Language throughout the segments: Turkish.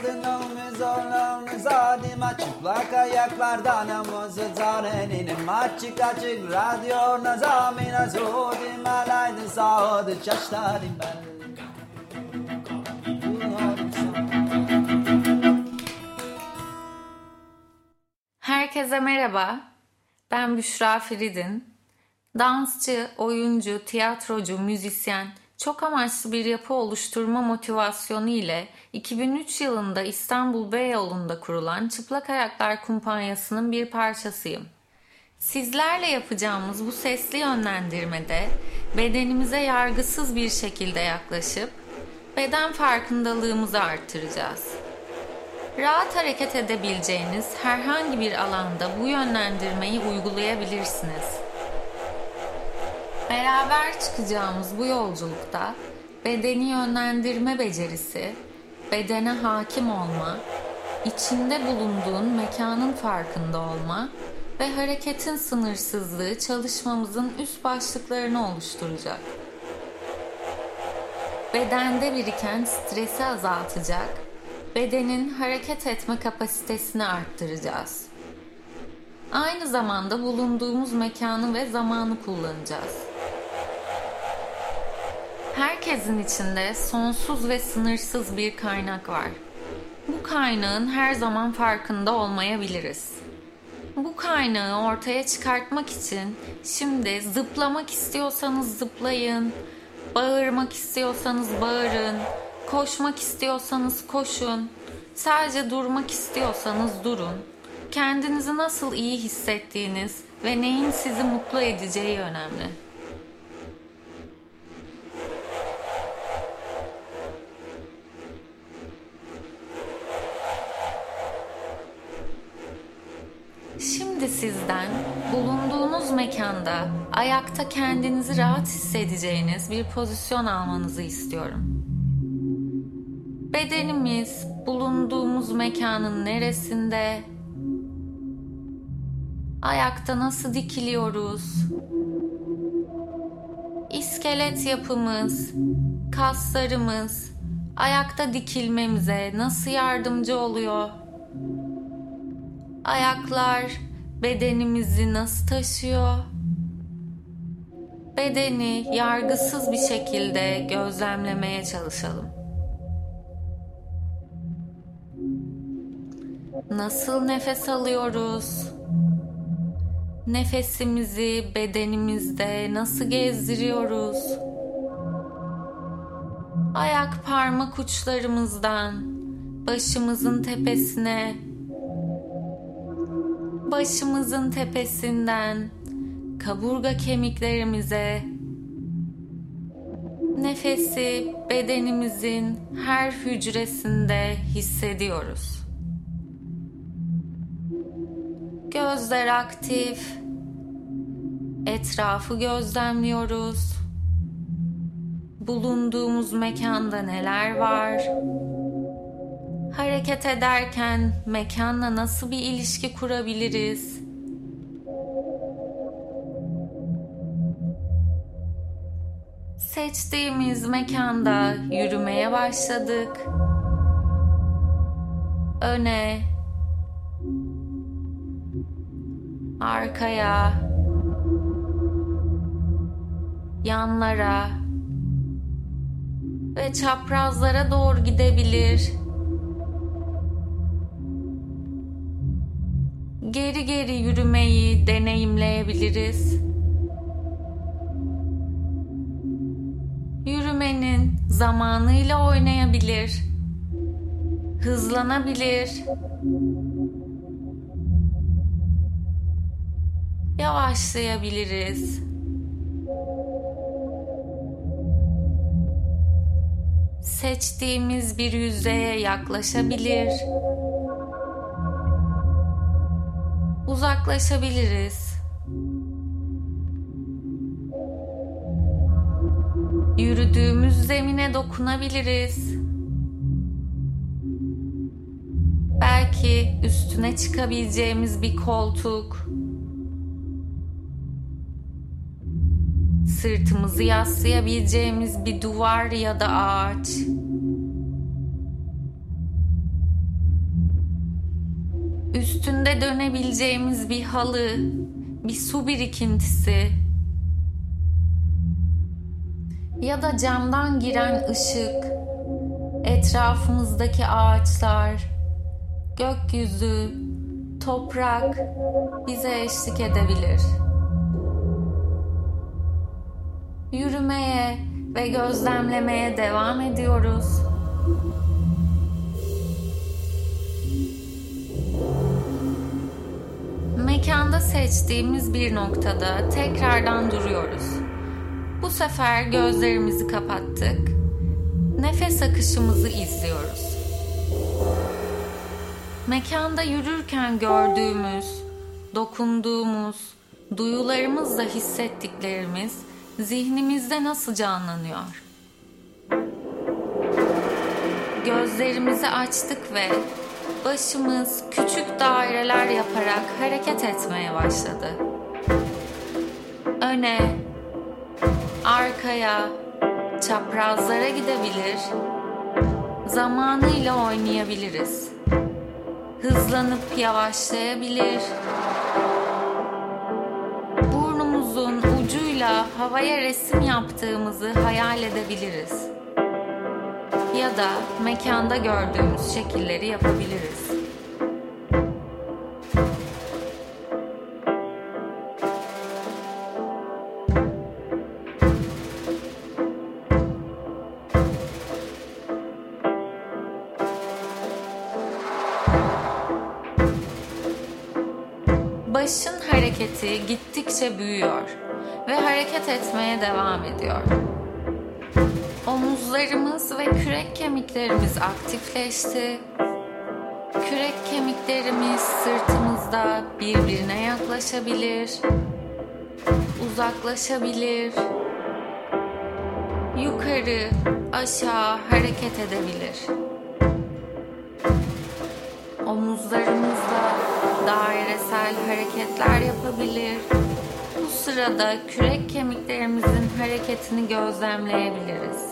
Aldın omuz zadıma çıplak ayaklardan namazı zarenin açık açık radyo nazamina zodim alaydın sağdı çaştarim ben. Herkese merhaba. Ben Büşra Firidin. Dansçı, oyuncu, tiyatrocu, müzisyen, çok amaçlı bir yapı oluşturma motivasyonu ile 2003 yılında İstanbul Beyoğlu'nda kurulan Çıplak Ayaklar Kumpanyası'nın bir parçasıyım. Sizlerle yapacağımız bu sesli yönlendirmede bedenimize yargısız bir şekilde yaklaşıp beden farkındalığımızı artıracağız. Rahat hareket edebileceğiniz herhangi bir alanda bu yönlendirmeyi uygulayabilirsiniz. Beraber çıkacağımız bu yolculukta bedeni yönlendirme becerisi, bedene hakim olma, içinde bulunduğun mekanın farkında olma ve hareketin sınırsızlığı çalışmamızın üst başlıklarını oluşturacak. Bedende biriken stresi azaltacak, bedenin hareket etme kapasitesini arttıracağız. Aynı zamanda bulunduğumuz mekanı ve zamanı kullanacağız. Herkesin içinde sonsuz ve sınırsız bir kaynak var. Bu kaynağın her zaman farkında olmayabiliriz. Bu kaynağı ortaya çıkartmak için şimdi zıplamak istiyorsanız zıplayın, bağırmak istiyorsanız bağırın, koşmak istiyorsanız koşun, sadece durmak istiyorsanız durun. Kendinizi nasıl iyi hissettiğiniz ve neyin sizi mutlu edeceği önemli. Şimdi sizden bulunduğunuz mekanda ayakta kendinizi rahat hissedeceğiniz bir pozisyon almanızı istiyorum. Bedenimiz bulunduğumuz mekanın neresinde? Ayakta nasıl dikiliyoruz? İskelet yapımız, kaslarımız ayakta dikilmemize nasıl yardımcı oluyor? Ayaklar bedenimizi nasıl taşıyor? Bedeni yargısız bir şekilde gözlemlemeye çalışalım. Nasıl nefes alıyoruz? Nefesimizi bedenimizde nasıl gezdiriyoruz? Ayak parmak uçlarımızdan başımızın tepesine başımızın tepesinden kaburga kemiklerimize nefesi bedenimizin her hücresinde hissediyoruz. Gözler aktif. Etrafı gözlemliyoruz. Bulunduğumuz mekanda neler var? Hareket ederken mekanla nasıl bir ilişki kurabiliriz? Seçtiğimiz mekanda yürümeye başladık. Öne, arkaya, yanlara ve çaprazlara doğru gidebilir. Geri geri yürümeyi deneyimleyebiliriz. Yürümenin zamanıyla oynayabilir. Hızlanabilir. Yavaşlayabiliriz. Seçtiğimiz bir yüzeye yaklaşabilir uzaklaşabiliriz. Yürüdüğümüz zemine dokunabiliriz. Belki üstüne çıkabileceğimiz bir koltuk. Sırtımızı yaslayabileceğimiz bir duvar ya da ağaç. Dönebileceğimiz bir halı, bir su birikintisi ya da camdan giren ışık, etrafımızdaki ağaçlar, gökyüzü, toprak bize eşlik edebilir. Yürümeye ve gözlemlemeye devam ediyoruz. Mekanda seçtiğimiz bir noktada tekrardan duruyoruz. Bu sefer gözlerimizi kapattık. Nefes akışımızı izliyoruz. Mekanda yürürken gördüğümüz, dokunduğumuz, duyularımızla hissettiklerimiz zihnimizde nasıl canlanıyor? Gözlerimizi açtık ve başımız küçük daireler yaparak hareket etmeye başladı. Öne, arkaya, çaprazlara gidebilir, zamanıyla oynayabiliriz. Hızlanıp yavaşlayabilir. Burnumuzun ucuyla havaya resim yaptığımızı hayal edebiliriz. Ya da mekanda gördüğümüz şekilleri yapabiliriz. Başın hareketi gittikçe büyüyor ve hareket etmeye devam ediyor. Omuzlarımız ve kürek kemiklerimiz aktifleşti. Kürek kemiklerimiz sırtımızda birbirine yaklaşabilir, uzaklaşabilir, yukarı, aşağı hareket edebilir. Omuzlarımızla dairesel hareketler yapabilir. Sırada kürek kemiklerimizin hareketini gözlemleyebiliriz.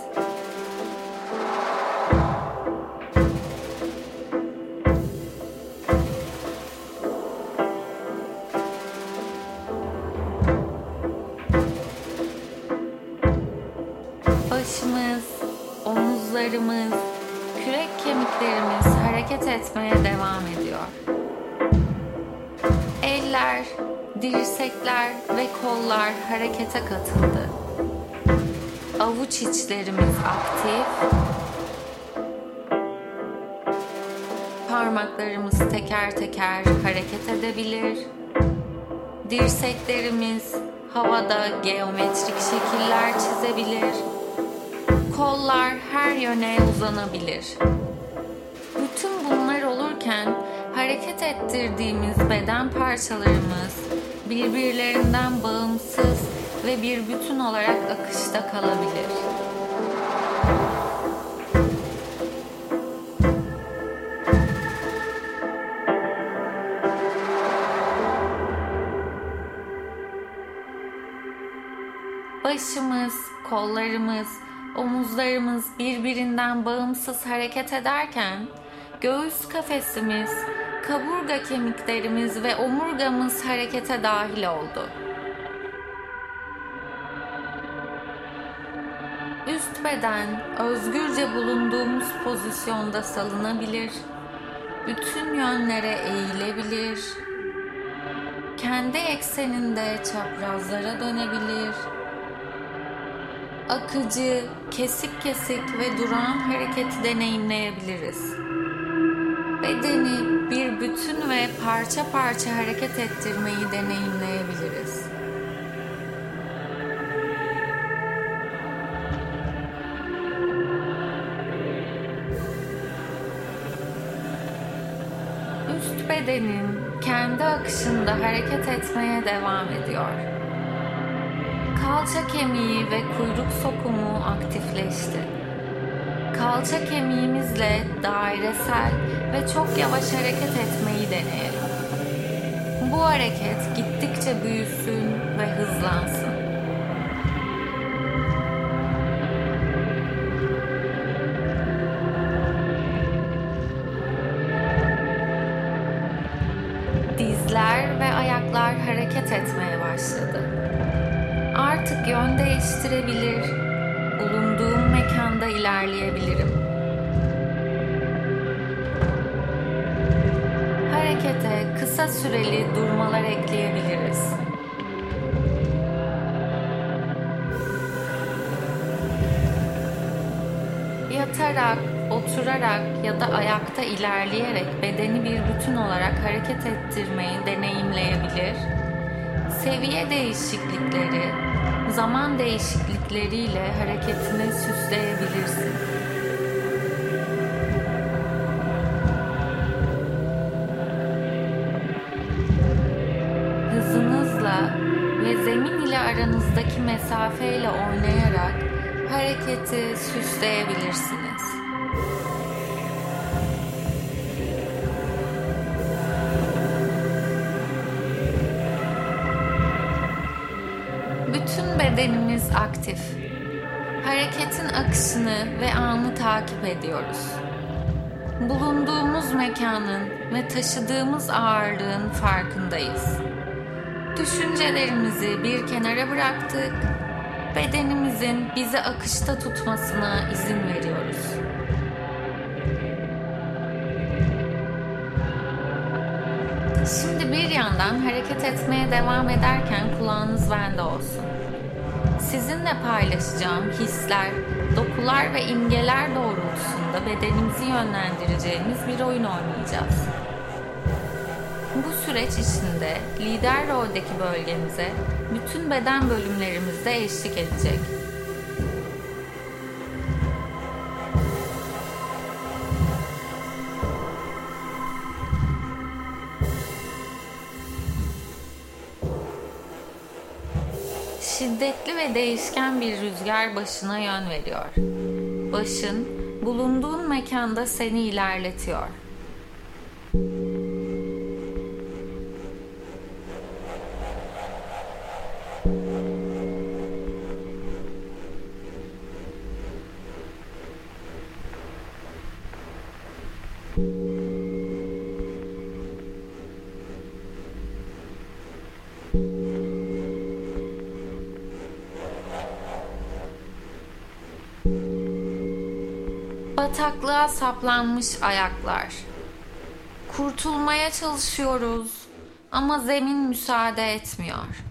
Başımız, omuzlarımız, kürek kemiklerimiz hareket etmeye dirsekler ve kollar harekete katıldı. Avuç içlerimiz aktif. Parmaklarımız teker teker hareket edebilir. Dirseklerimiz havada geometrik şekiller çizebilir. Kollar her yöne uzanabilir. Bütün bunlar olurken hareket ettirdiğimiz beden parçalarımız birbirlerinden bağımsız ve bir bütün olarak akışta kalabilir. Başımız, kollarımız, omuzlarımız birbirinden bağımsız hareket ederken göğüs kafesimiz, kaburga kemiklerimiz ve omurgamız harekete dahil oldu. Üst beden özgürce bulunduğumuz pozisyonda salınabilir, bütün yönlere eğilebilir, kendi ekseninde çaprazlara dönebilir, akıcı, kesik kesik ve duran hareketi deneyimleyebiliriz. Bedeni bir bütün ve parça parça hareket ettirmeyi deneyimleyebiliriz. Üst bedenin kendi akışında hareket etmeye devam ediyor. Kalça kemiği ve kuyruk sokumu aktifleşti. Kalça kemiğimizle dairesel ve çok yavaş hareket etmeyi deneyelim. Bu hareket gittikçe büyüsün ve hızlansın. Dizler ve ayaklar hareket etmeye başladı. Artık yön değiştirebilir, bulunduğum mekanda ilerleyebilirim. Kısa süreli durmalar ekleyebiliriz. Yatarak, oturarak ya da ayakta ilerleyerek bedeni bir bütün olarak hareket ettirmeyi deneyimleyebilir. Seviye değişiklikleri, zaman değişiklikleriyle hareketini süsleyebilirsin. Mesafeyle oynayarak hareketi süsleyebilirsiniz. Bütün bedenimiz aktif. Hareketin akışını ve anı takip ediyoruz. Bulunduğumuz mekanın ve taşıdığımız ağırlığın farkındayız. Düşüncelerimizi bir kenara bıraktık bedenimizin bizi akışta tutmasına izin veriyoruz. Şimdi bir yandan hareket etmeye devam ederken kulağınız bende olsun. Sizinle paylaşacağım hisler, dokular ve imgeler doğrultusunda bedenimizi yönlendireceğimiz bir oyun oynayacağız. Bu süreç içinde lider roldeki bölgemize bütün beden bölümlerimizde eşlik edecek. Şiddetli ve değişken bir rüzgar başına yön veriyor. Başın bulunduğun mekanda seni ilerletiyor. Bataklığa saplanmış ayaklar. Kurtulmaya çalışıyoruz ama zemin müsaade etmiyor.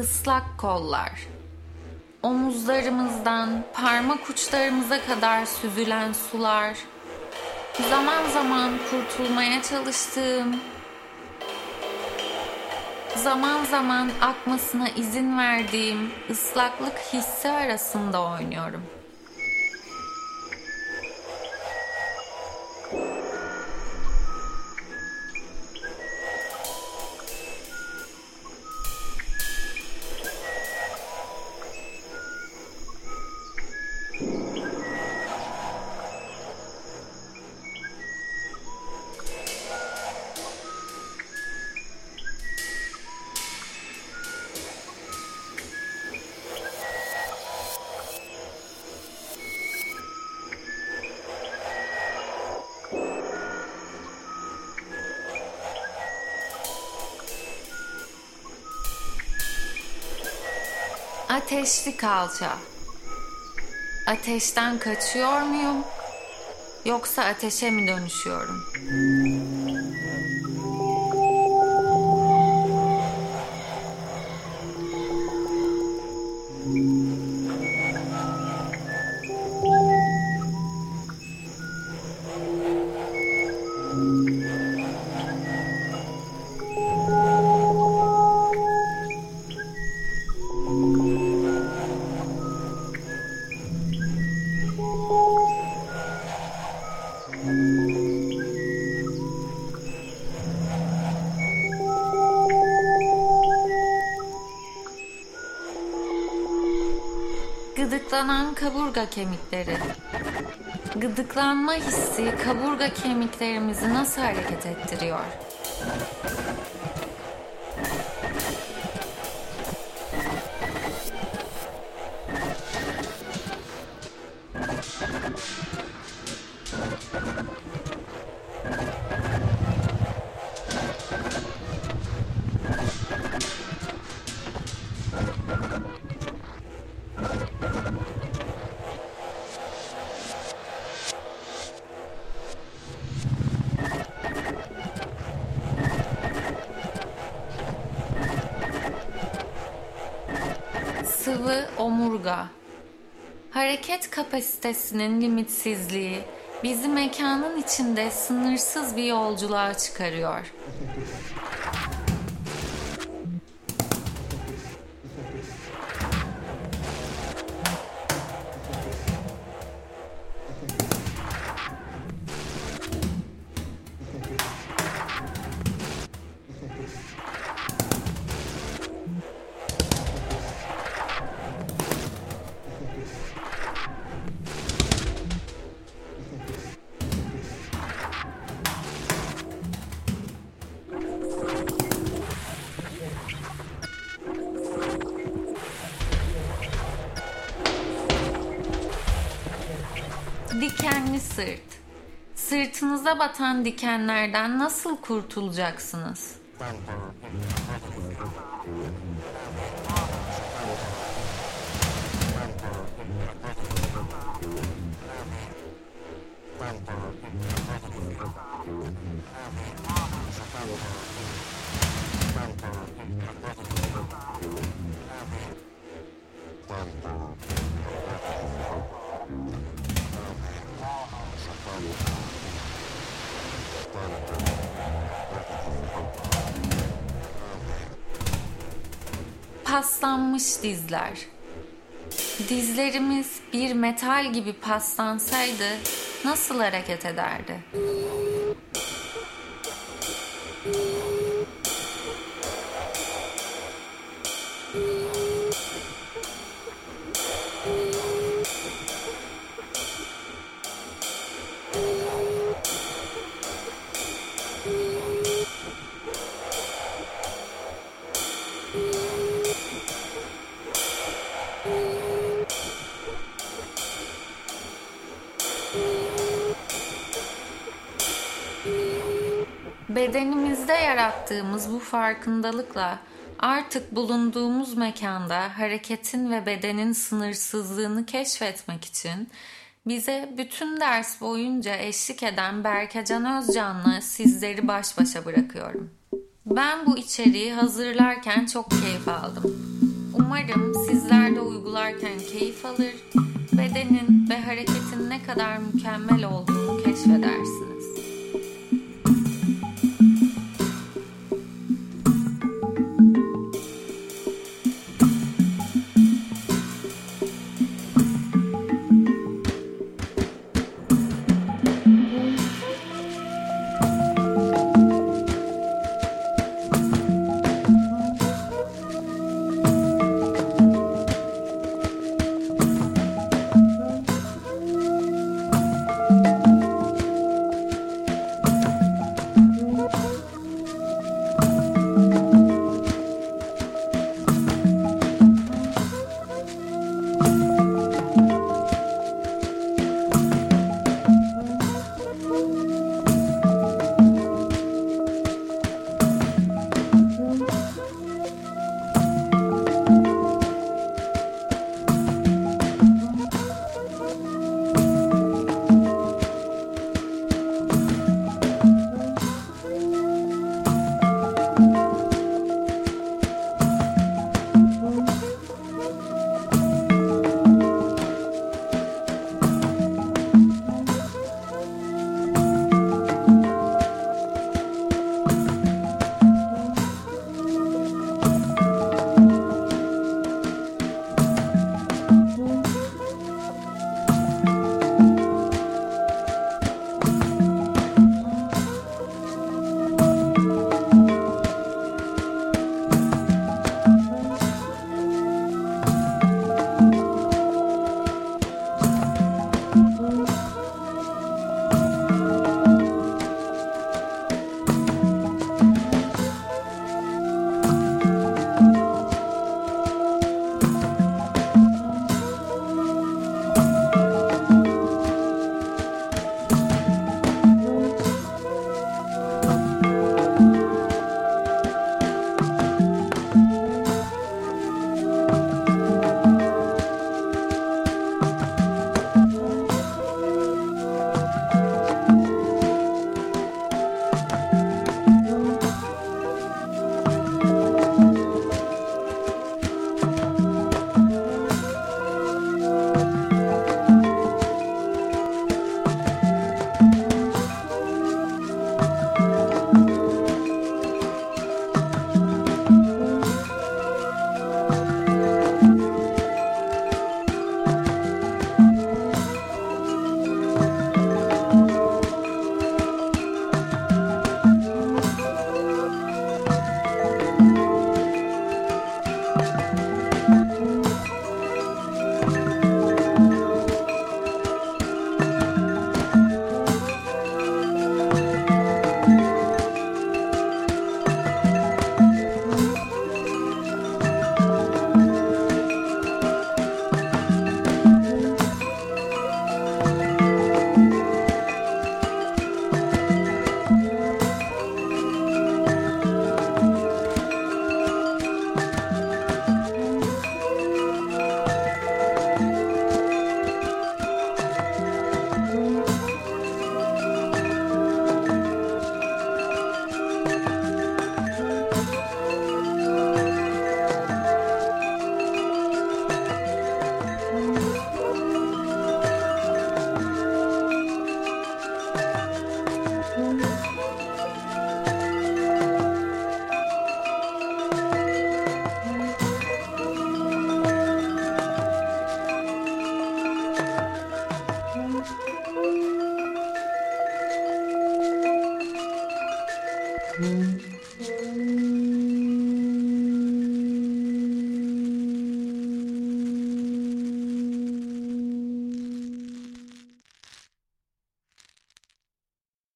Islak kollar. Omuzlarımızdan parmak uçlarımıza kadar süzülen sular. Zaman zaman kurtulmaya çalıştığım, zaman zaman akmasına izin verdiğim ıslaklık hissi arasında oynuyorum.'' Ateşli kalça. Ateşten kaçıyor muyum? Yoksa ateşe mi dönüşüyorum? Gıdıklanan kaburga kemikleri. Gıdıklanma hissi kaburga kemiklerimizi nasıl hareket ettiriyor? Hareket kapasitesinin limitsizliği bizi mekanın içinde sınırsız bir yolculuğa çıkarıyor. Sırtınıza batan dikenlerden nasıl kurtulacaksınız? Paslanmış dizler. Dizlerimiz bir metal gibi paslansaydı nasıl hareket ederdi? Bedenimizde yarattığımız bu farkındalıkla artık bulunduğumuz mekanda hareketin ve bedenin sınırsızlığını keşfetmek için bize bütün ders boyunca eşlik eden Berkecan Özcan'la sizleri baş başa bırakıyorum. Ben bu içeriği hazırlarken çok keyif aldım. Umarım sizler de uygularken keyif alır, bedenin ve hareketin ne kadar mükemmel olduğunu keşfedersiniz.